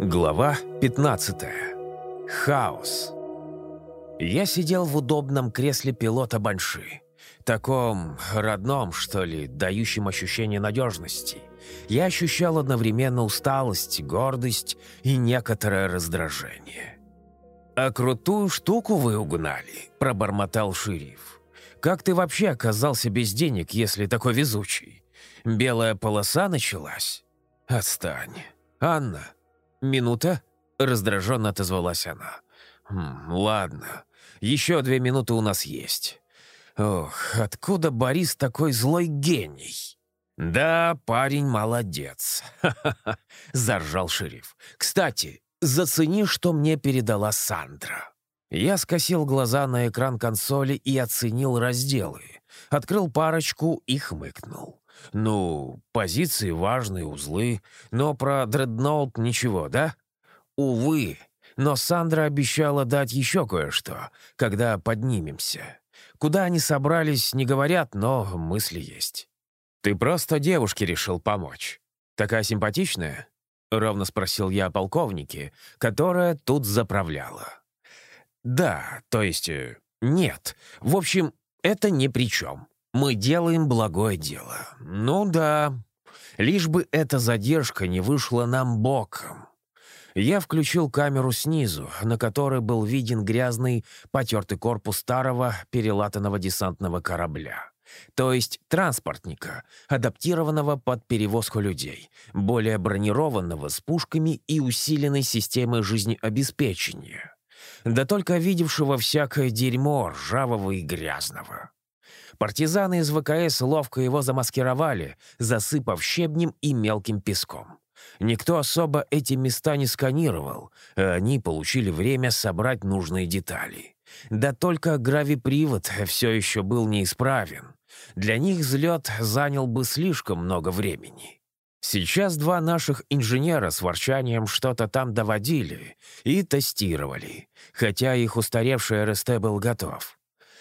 Глава 15. Хаос. Я сидел в удобном кресле пилота Банши. Таком родном, что ли, дающем ощущение надежности. Я ощущал одновременно усталость, гордость и некоторое раздражение. «А крутую штуку вы угнали», — пробормотал шериф. «Как ты вообще оказался без денег, если такой везучий? Белая полоса началась?» «Отстань. Анна, минута?» — раздраженно отозвалась она. «Хм, «Ладно, еще две минуты у нас есть. Ох, откуда Борис такой злой гений?» «Да, парень молодец», — заржал шериф. «Кстати, зацени, что мне передала Сандра». Я скосил глаза на экран консоли и оценил разделы. Открыл парочку и хмыкнул. Ну, позиции важные, узлы, но про дредноут ничего, да? Увы, но Сандра обещала дать еще кое-что, когда поднимемся. Куда они собрались, не говорят, но мысли есть. «Ты просто девушке решил помочь. Такая симпатичная?» — ровно спросил я о полковнике, которая тут заправляла. «Да, то есть... Э, нет. В общем, это ни при чем. Мы делаем благое дело. Ну да, лишь бы эта задержка не вышла нам боком. Я включил камеру снизу, на которой был виден грязный, потертый корпус старого перелатанного десантного корабля. То есть транспортника, адаптированного под перевозку людей, более бронированного с пушками и усиленной системой жизнеобеспечения. Да только видевшего всякое дерьмо ржавого и грязного. Партизаны из ВКС ловко его замаскировали, засыпав щебнем и мелким песком. Никто особо эти места не сканировал, а они получили время собрать нужные детали. Да только гравипривод все еще был неисправен. Для них взлет занял бы слишком много времени. Сейчас два наших инженера с ворчанием что-то там доводили и тестировали, хотя их устаревший РСТ был готов.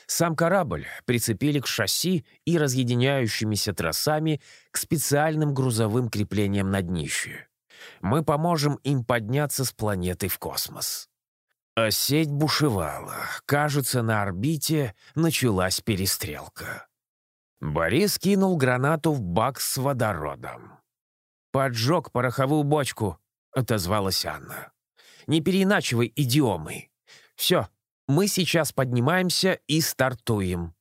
Сам корабль прицепили к шасси и разъединяющимися тросами к специальным грузовым креплениям на днище. Мы поможем им подняться с планеты в космос. А сеть бушевала. Кажется, на орбите началась перестрелка. Борис кинул гранату в бак с водородом. «Поджег пороховую бочку», — отозвалась Анна. «Не переиначивай идиомы. Все, мы сейчас поднимаемся и стартуем.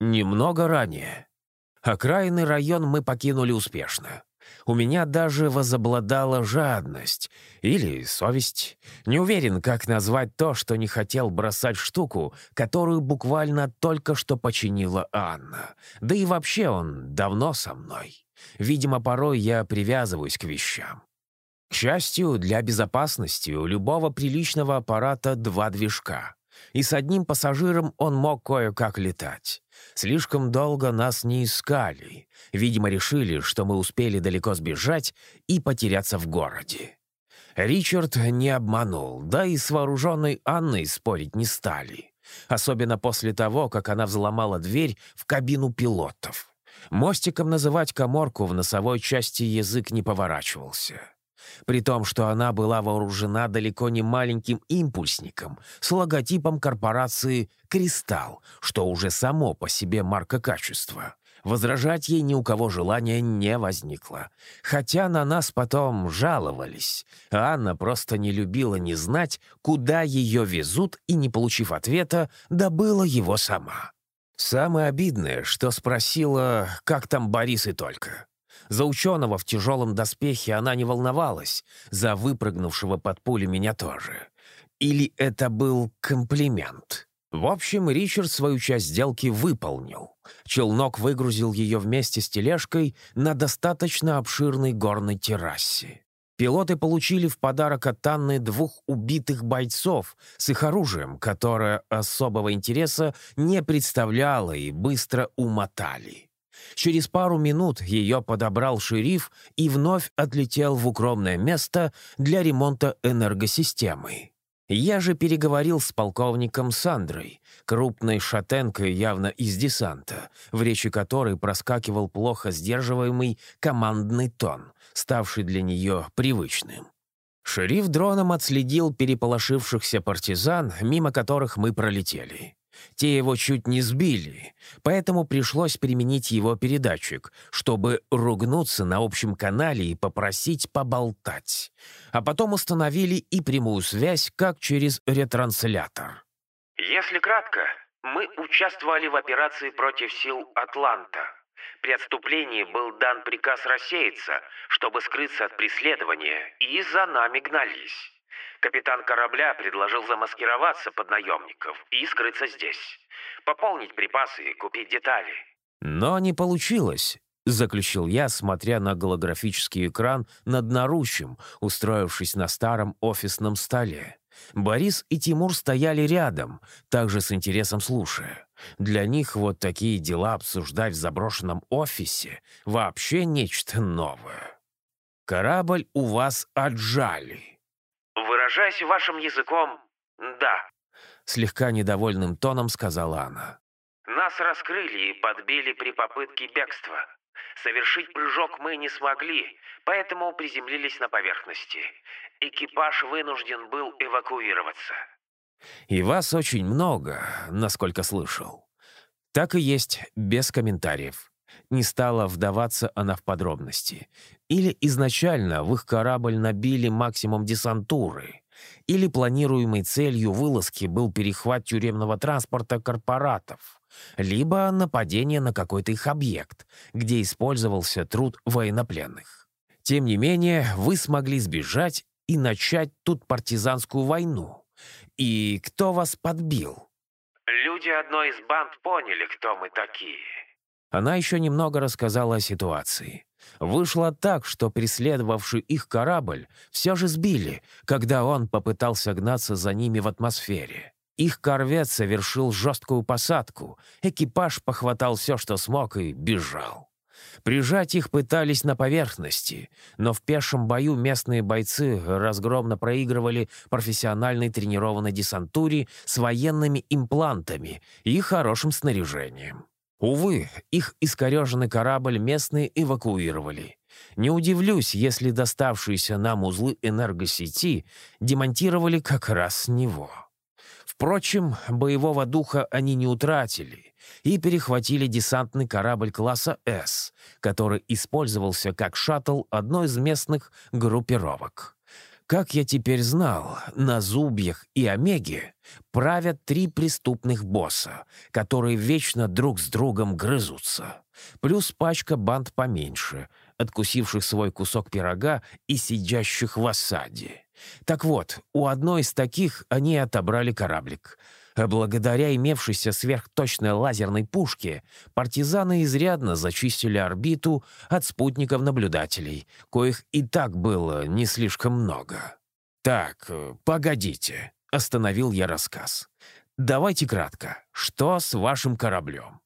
Немного ранее. Окраинный район мы покинули успешно. У меня даже возобладала жадность или совесть. Не уверен, как назвать то, что не хотел бросать штуку, которую буквально только что починила Анна. Да и вообще он давно со мной. Видимо, порой я привязываюсь к вещам. К счастью, для безопасности у любого приличного аппарата два движка и с одним пассажиром он мог кое-как летать. Слишком долго нас не искали. Видимо, решили, что мы успели далеко сбежать и потеряться в городе. Ричард не обманул, да и с вооруженной Анной спорить не стали. Особенно после того, как она взломала дверь в кабину пилотов. Мостиком называть коморку в носовой части язык не поворачивался при том, что она была вооружена далеко не маленьким импульсником с логотипом корпорации «Кристалл», что уже само по себе марка качества. Возражать ей ни у кого желания не возникло. Хотя на нас потом жаловались. Анна просто не любила не знать, куда ее везут, и, не получив ответа, добыла его сама. Самое обидное, что спросила, как там Борис и только. За ученого в тяжелом доспехе она не волновалась, за выпрыгнувшего под пули меня тоже. Или это был комплимент? В общем, Ричард свою часть сделки выполнил. Челнок выгрузил ее вместе с тележкой на достаточно обширной горной террасе. Пилоты получили в подарок от Анны двух убитых бойцов с их оружием, которое особого интереса не представляло и быстро умотали. Через пару минут ее подобрал шериф и вновь отлетел в укромное место для ремонта энергосистемы. Я же переговорил с полковником Сандрой, крупной шатенкой явно из десанта, в речи которой проскакивал плохо сдерживаемый командный тон, ставший для нее привычным. Шериф дроном отследил переполошившихся партизан, мимо которых мы пролетели. Те его чуть не сбили, поэтому пришлось применить его передатчик, чтобы ругнуться на общем канале и попросить поболтать. А потом установили и прямую связь, как через ретранслятор. Если кратко, мы участвовали в операции против сил «Атланта». При отступлении был дан приказ рассеяться, чтобы скрыться от преследования, и за нами гнались. Капитан корабля предложил замаскироваться под наемников и скрыться здесь. Пополнить припасы и купить детали. Но не получилось, заключил я, смотря на голографический экран над наручем, устроившись на старом офисном столе. Борис и Тимур стояли рядом, также с интересом слушая. Для них вот такие дела обсуждать в заброшенном офисе вообще нечто новое. «Корабль у вас отжали», Выражаясь вашим языком, да. Слегка недовольным тоном сказала она. Нас раскрыли и подбили при попытке бегства. Совершить прыжок мы не смогли, поэтому приземлились на поверхности. Экипаж вынужден был эвакуироваться. И вас очень много, насколько слышал. Так и есть, без комментариев. Не стала вдаваться она в подробности. Или изначально в их корабль набили максимум десантуры, или планируемой целью вылазки был перехват тюремного транспорта корпоратов, либо нападение на какой-то их объект, где использовался труд военнопленных. Тем не менее, вы смогли сбежать и начать тут партизанскую войну. И кто вас подбил? Люди одной из банд поняли, кто мы такие. Она еще немного рассказала о ситуации. Вышло так, что преследовавший их корабль все же сбили, когда он попытался гнаться за ними в атмосфере. Их корвет совершил жесткую посадку, экипаж похватал все, что смог, и бежал. Прижать их пытались на поверхности, но в пешем бою местные бойцы разгромно проигрывали профессиональной тренированной десантуре с военными имплантами и хорошим снаряжением. Увы, их искореженный корабль местные эвакуировали. Не удивлюсь, если доставшиеся нам узлы энергосети демонтировали как раз с него. Впрочем, боевого духа они не утратили и перехватили десантный корабль класса «С», который использовался как шаттл одной из местных группировок. Как я теперь знал, на Зубьях и Омеге правят три преступных босса, которые вечно друг с другом грызутся. Плюс пачка банд поменьше, откусивших свой кусок пирога и сидящих в осаде. Так вот, у одной из таких они отобрали кораблик — благодаря имевшейся сверхточной лазерной пушке партизаны изрядно зачистили орбиту от спутников-наблюдателей, коих и так было не слишком много. «Так, погодите», — остановил я рассказ. «Давайте кратко. Что с вашим кораблем?»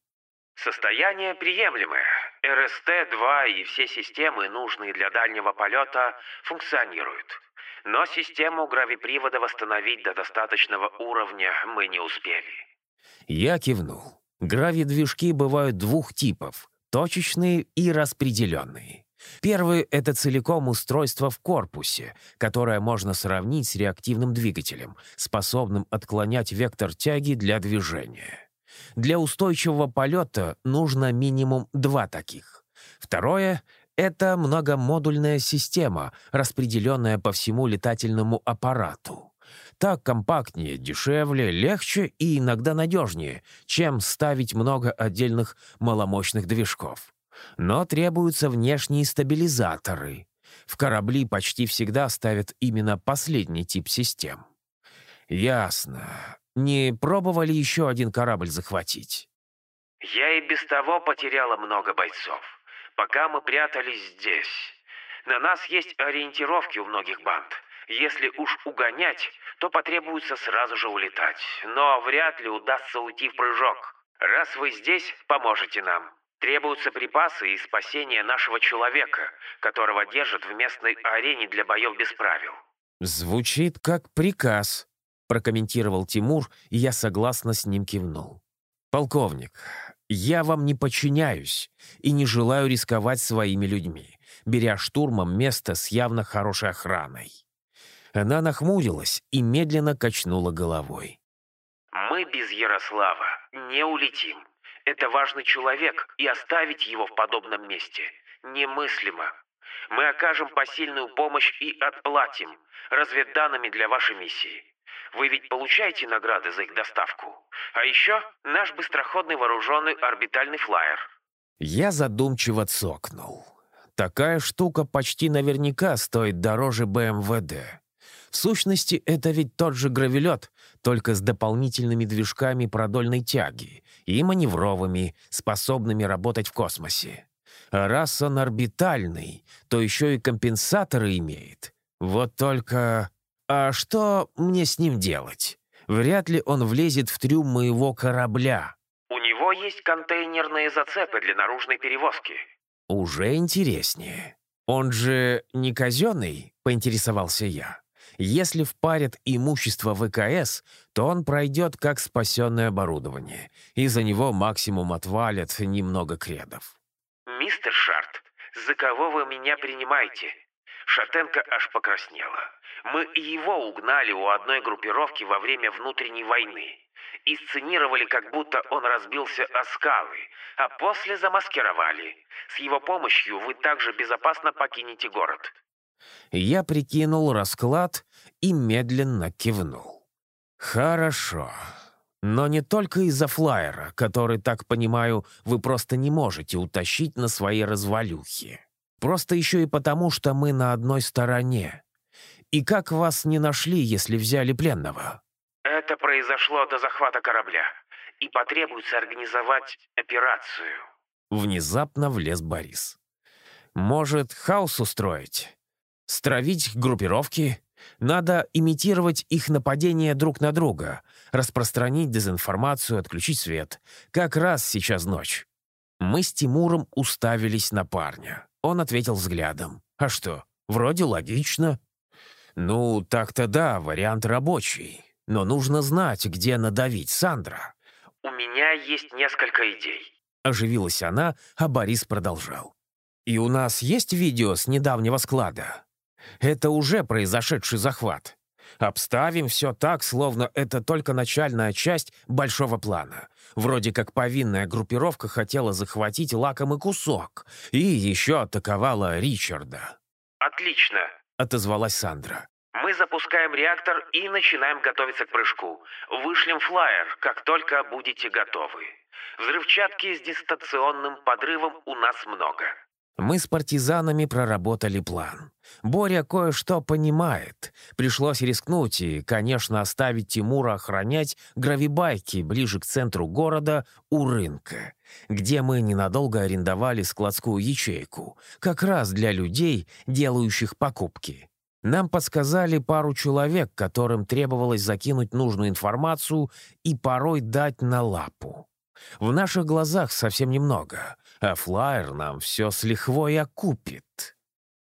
«Состояние приемлемое. РСТ-2 и все системы, нужные для дальнего полета, функционируют. Но систему гравипривода восстановить до достаточного уровня мы не успели. Я кивнул. Гравидвижки бывают двух типов — точечные и распределенные. Первый — это целиком устройство в корпусе, которое можно сравнить с реактивным двигателем, способным отклонять вектор тяги для движения. Для устойчивого полета нужно минимум два таких. Второе это многомодульная система, распределенная по всему летательному аппарату. Так компактнее, дешевле, легче и иногда надежнее, чем ставить много отдельных маломощных движков. Но требуются внешние стабилизаторы. В корабли почти всегда ставят именно последний тип систем. Ясно. Не пробовали еще один корабль захватить? Я и без того потеряла много бойцов пока мы прятались здесь. На нас есть ориентировки у многих банд. Если уж угонять, то потребуется сразу же улетать. Но вряд ли удастся уйти в прыжок. Раз вы здесь, поможете нам. Требуются припасы и спасение нашего человека, которого держат в местной арене для боев без правил. «Звучит как приказ», — прокомментировал Тимур, и я согласно с ним кивнул. «Полковник, я вам не подчиняюсь и не желаю рисковать своими людьми, беря штурмом место с явно хорошей охраной. Она нахмурилась и медленно качнула головой. «Мы без Ярослава не улетим. Это важный человек, и оставить его в подобном месте немыслимо. Мы окажем посильную помощь и отплатим разведданными для вашей миссии. Вы ведь получаете награды за их доставку. А еще наш быстроходный вооруженный орбитальный флайер». Я задумчиво цокнул. Такая штука почти наверняка стоит дороже БМВД. В сущности, это ведь тот же гравелет, только с дополнительными движками продольной тяги и маневровыми, способными работать в космосе. А раз он орбитальный, то еще и компенсаторы имеет. Вот только... А что мне с ним делать? Вряд ли он влезет в трюм моего корабля. У него есть контейнерные зацепы для наружной перевозки. Уже интереснее. Он же не казенный, поинтересовался я. Если впарят имущество ВКС, то он пройдет как спасенное оборудование, и за него максимум отвалят немного кредов. «Мистер Шарт, за кого вы меня принимаете?» Шатенко аж покраснела. Мы и его угнали у одной группировки во время внутренней войны. Исценировали, как будто он разбился о скалы, а после замаскировали. С его помощью вы также безопасно покинете город. Я прикинул расклад и медленно кивнул. «Хорошо. Но не только из-за флайера, который, так понимаю, вы просто не можете утащить на своей развалюхе. Просто еще и потому, что мы на одной стороне. И как вас не нашли, если взяли пленного?» «Это произошло до захвата корабля, и потребуется организовать операцию». Внезапно влез Борис. «Может, хаос устроить? Стравить группировки? Надо имитировать их нападение друг на друга, распространить дезинформацию, отключить свет. Как раз сейчас ночь». Мы с Тимуром уставились на парня. Он ответил взглядом. «А что, вроде логично». «Ну, так-то да, вариант рабочий. Но нужно знать, где надавить, Сандра». «У меня есть несколько идей». Оживилась она, а Борис продолжал. «И у нас есть видео с недавнего склада? Это уже произошедший захват. Обставим все так, словно это только начальная часть большого плана. Вроде как повинная группировка хотела захватить лакомый кусок и еще атаковала Ричарда. «Отлично», — отозвалась Сандра. «Мы запускаем реактор и начинаем готовиться к прыжку. Вышлем флайер, как только будете готовы. Взрывчатки с дистанционным подрывом у нас много». Мы с партизанами проработали план. Боря кое-что понимает. Пришлось рискнуть и, конечно, оставить Тимура охранять гравибайки ближе к центру города у рынка, где мы ненадолго арендовали складскую ячейку, как раз для людей, делающих покупки. Нам подсказали пару человек, которым требовалось закинуть нужную информацию и порой дать на лапу. В наших глазах совсем немного, а флайер нам все с лихвой окупит.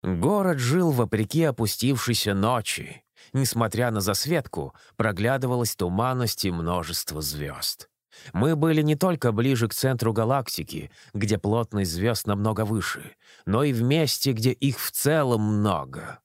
Город жил вопреки опустившейся ночи. Несмотря на засветку, проглядывалась туманность и множество звезд. Мы были не только ближе к центру галактики, где плотность звезд намного выше, но и в месте, где их в целом много.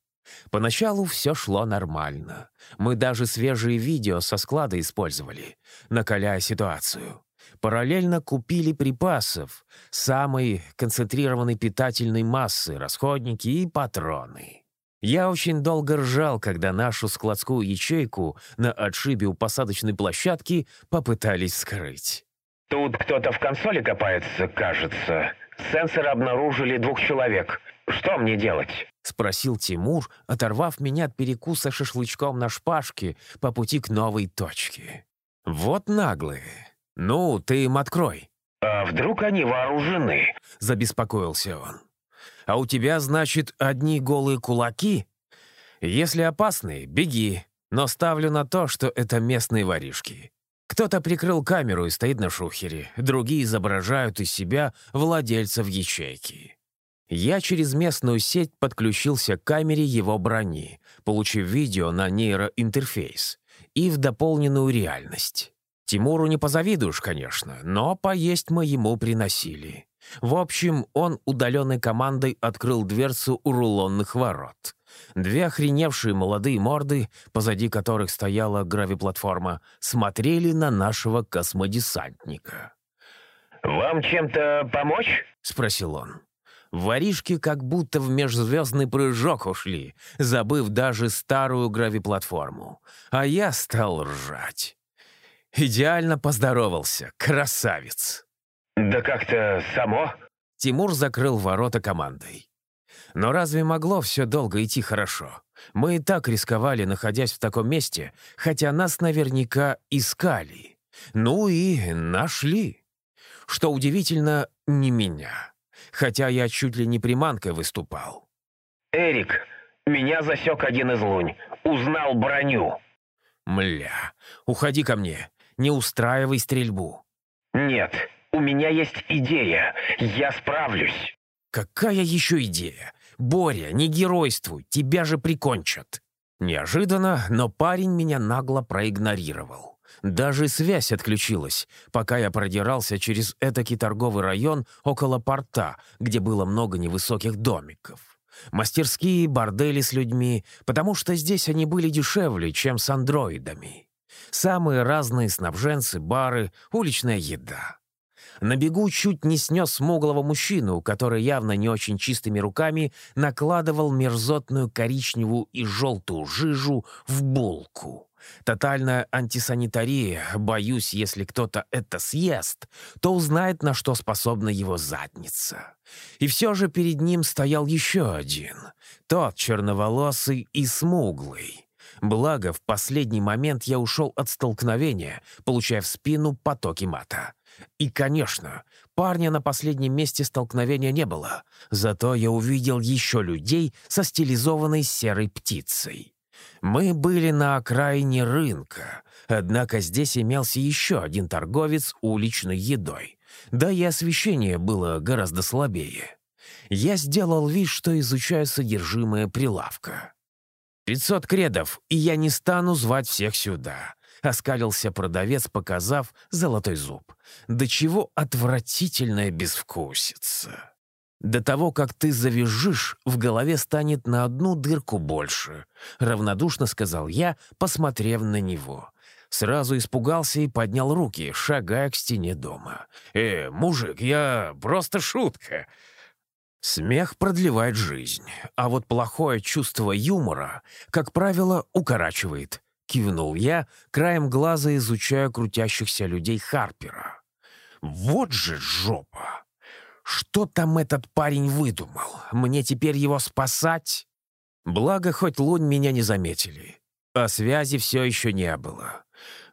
Поначалу все шло нормально. Мы даже свежие видео со склада использовали, накаляя ситуацию. Параллельно купили припасов, самой концентрированной питательной массы, расходники и патроны. Я очень долго ржал, когда нашу складскую ячейку на отшибе у посадочной площадки попытались скрыть. «Тут кто-то в консоли копается, кажется. Сенсоры обнаружили двух человек. Что мне делать?» — спросил Тимур, оторвав меня от перекуса шашлычком на шпажке по пути к новой точке. «Вот наглые. «Ну, ты им открой». «А вдруг они вооружены?» — забеспокоился он. «А у тебя, значит, одни голые кулаки? Если опасные, беги, но ставлю на то, что это местные воришки. Кто-то прикрыл камеру и стоит на шухере, другие изображают из себя владельцев ячейки». Я через местную сеть подключился к камере его брони, получив видео на нейроинтерфейс и в дополненную реальность. Тимуру не позавидуешь, конечно, но поесть мы ему приносили. В общем, он удаленной командой открыл дверцу у рулонных ворот. Две охреневшие молодые морды, позади которых стояла гравиплатформа, смотрели на нашего космодесантника. «Вам чем-то помочь?» — спросил он. Воришки как будто в межзвездный прыжок ушли, забыв даже старую гравиплатформу. А я стал ржать. Идеально поздоровался, красавец. «Да как-то само?» Тимур закрыл ворота командой. Но разве могло все долго идти хорошо? Мы и так рисковали, находясь в таком месте, хотя нас наверняка искали. Ну и нашли. Что удивительно, не меня хотя я чуть ли не приманкой выступал. «Эрик, меня засек один из лунь. Узнал броню». «Мля, уходи ко мне. Не устраивай стрельбу». «Нет, у меня есть идея. Я справлюсь». «Какая еще идея? Боря, не геройствуй, тебя же прикончат». Неожиданно, но парень меня нагло проигнорировал. Даже связь отключилась, пока я продирался через этакий торговый район около порта, где было много невысоких домиков. Мастерские, бордели с людьми, потому что здесь они были дешевле, чем с андроидами. Самые разные снабженцы, бары, уличная еда. На бегу чуть не снес смуглого мужчину, который явно не очень чистыми руками накладывал мерзотную коричневую и желтую жижу в булку. Тотальная антисанитария. Боюсь, если кто-то это съест, то узнает, на что способна его задница. И все же перед ним стоял еще один. Тот черноволосый и смуглый. Благо, в последний момент я ушел от столкновения, получая в спину потоки мата. И, конечно, парня на последнем месте столкновения не было, зато я увидел еще людей со стилизованной серой птицей. Мы были на окраине рынка, однако здесь имелся еще один торговец уличной едой. Да и освещение было гораздо слабее. Я сделал вид, что изучаю содержимое прилавка. «Пятьсот кредов, и я не стану звать всех сюда», — оскалился продавец, показав золотой зуб. «Да чего отвратительная безвкусица!» До того, как ты завяжешь, в голове станет на одну дырку больше», — равнодушно сказал я, посмотрев на него. Сразу испугался и поднял руки, шагая к стене дома. «Э, мужик, я просто шутка!» Смех продлевает жизнь, а вот плохое чувство юмора, как правило, укорачивает. Кивнул я, краем глаза изучая крутящихся людей Харпера. «Вот же жопа!» Что там этот парень выдумал? Мне теперь его спасать? Благо, хоть лунь меня не заметили. А связи все еще не было.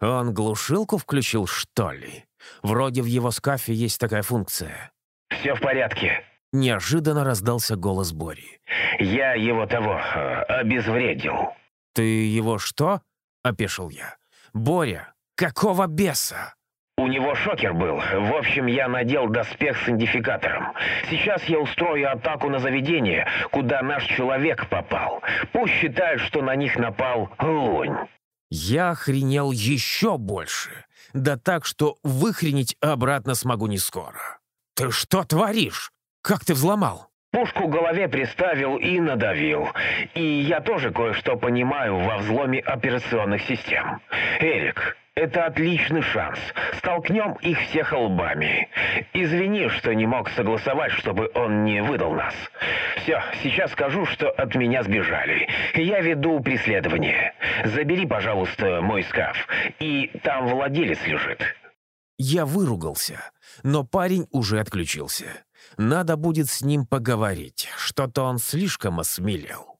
Он глушилку включил, что ли? Вроде в его скафе есть такая функция. «Все в порядке», — неожиданно раздался голос Бори. «Я его того э, обезвредил». «Ты его что?» — опешил я. «Боря, какого беса?» У него шокер был. В общем, я надел доспех с идентификатором. Сейчас я устрою атаку на заведение, куда наш человек попал. Пусть считают, что на них напал лунь. Я охренел еще больше. Да так, что выхренить обратно смогу не скоро. Ты что творишь? Как ты взломал? Пушку голове приставил и надавил. И я тоже кое-что понимаю во взломе операционных систем. Эрик, это отличный шанс. Столкнем их всех лбами. Извини, что не мог согласовать, чтобы он не выдал нас. Все, сейчас скажу, что от меня сбежали. Я веду преследование. Забери, пожалуйста, мой скаф. И там владелец лежит. Я выругался, но парень уже отключился. Надо будет с ним поговорить. Что-то он слишком осмелел.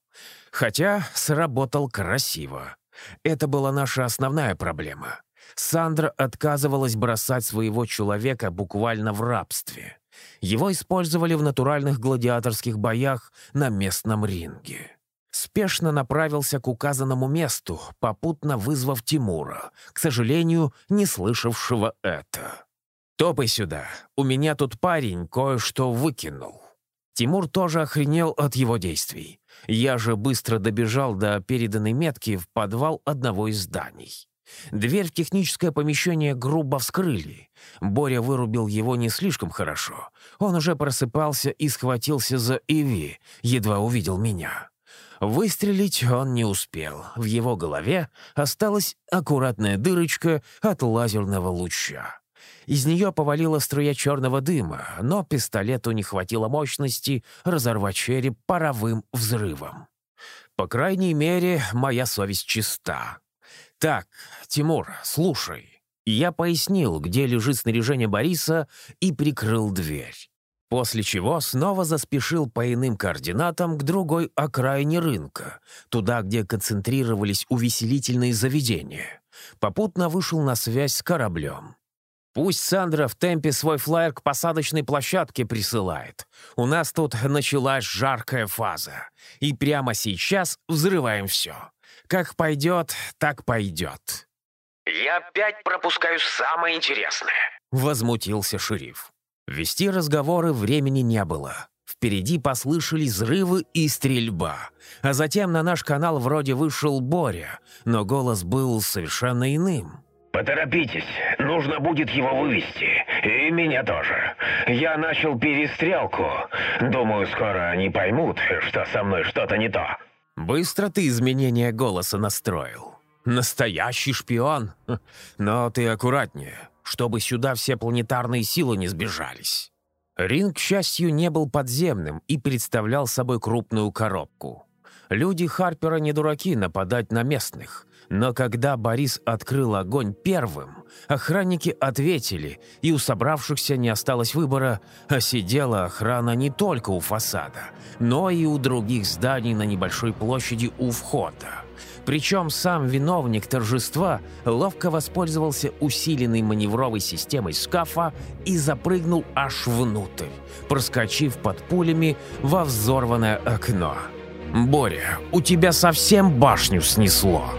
Хотя сработал красиво. Это была наша основная проблема. Сандра отказывалась бросать своего человека буквально в рабстве. Его использовали в натуральных гладиаторских боях на местном ринге. Спешно направился к указанному месту, попутно вызвав Тимура, к сожалению, не слышавшего это. «Топай сюда, у меня тут парень кое-что выкинул». Тимур тоже охренел от его действий. Я же быстро добежал до переданной метки в подвал одного из зданий. Дверь в техническое помещение грубо вскрыли. Боря вырубил его не слишком хорошо. Он уже просыпался и схватился за Иви, едва увидел меня. Выстрелить он не успел. В его голове осталась аккуратная дырочка от лазерного луча. Из нее повалила струя черного дыма, но пистолету не хватило мощности разорвать череп паровым взрывом. По крайней мере, моя совесть чиста. Так, Тимур, слушай. Я пояснил, где лежит снаряжение Бориса, и прикрыл дверь. После чего снова заспешил по иным координатам к другой окраине рынка, туда, где концентрировались увеселительные заведения. Попутно вышел на связь с кораблем. Пусть Сандра в темпе свой флайер к посадочной площадке присылает. У нас тут началась жаркая фаза. И прямо сейчас взрываем все. Как пойдет, так пойдет. «Я опять пропускаю самое интересное», — возмутился шериф. Вести разговоры времени не было. Впереди послышались взрывы и стрельба. А затем на наш канал вроде вышел Боря, но голос был совершенно иным. «Поторопитесь, нужно будет его вывести. И меня тоже. Я начал перестрелку. Думаю, скоро они поймут, что со мной что-то не то». «Быстро ты изменение голоса настроил. Настоящий шпион. Но ты аккуратнее, чтобы сюда все планетарные силы не сбежались». Ринг, к счастью, не был подземным и представлял собой крупную коробку. Люди Харпера не дураки нападать на местных — но когда Борис открыл огонь первым, охранники ответили, и у собравшихся не осталось выбора, а сидела охрана не только у фасада, но и у других зданий на небольшой площади у входа. Причем сам виновник торжества ловко воспользовался усиленной маневровой системой скафа и запрыгнул аж внутрь, проскочив под пулями во взорванное окно. «Боря, у тебя совсем башню снесло!»